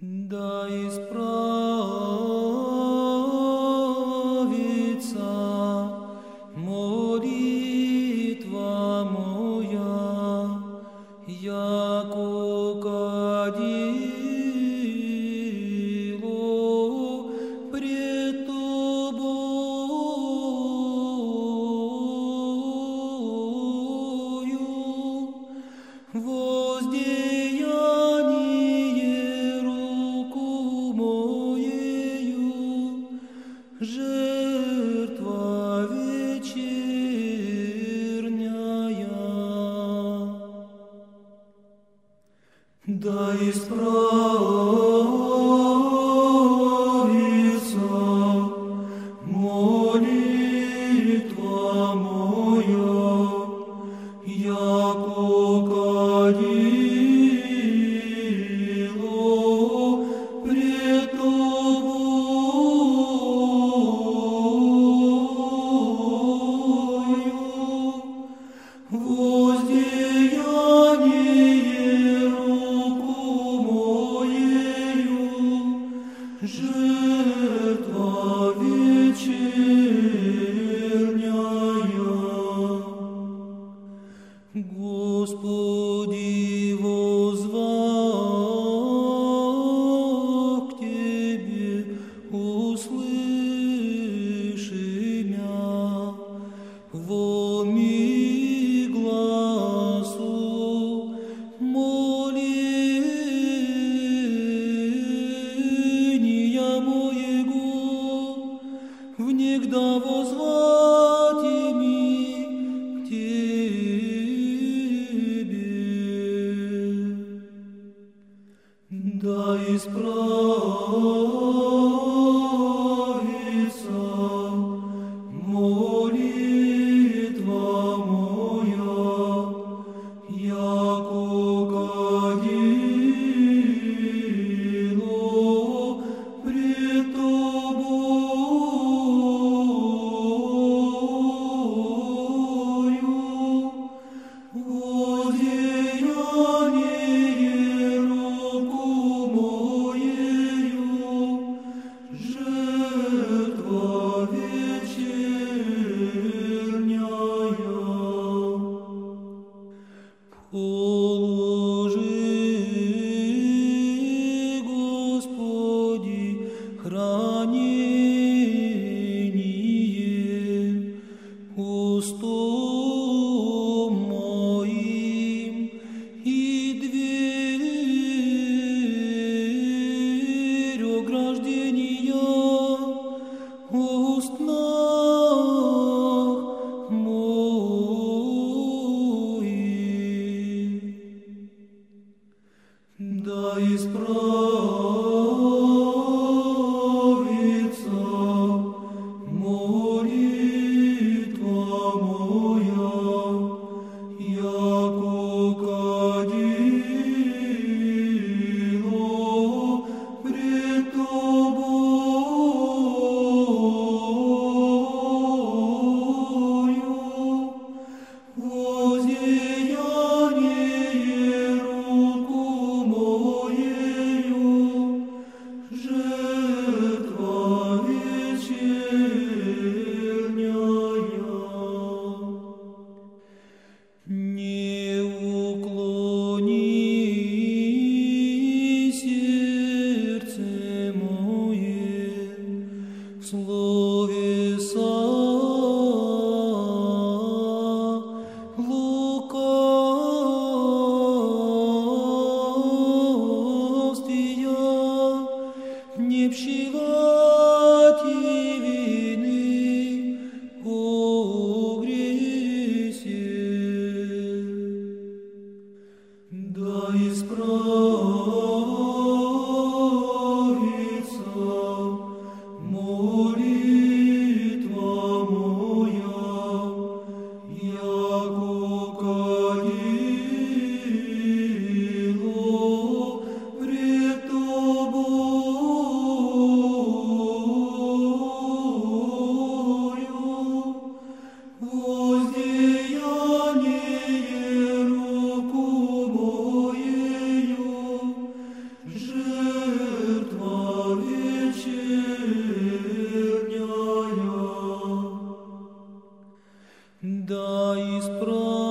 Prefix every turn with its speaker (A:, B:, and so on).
A: Да исправится молитва моя, яко жертва вечерняя. Да исправится молитва моя, яко. Da isprava ooh. Is pro Pronto.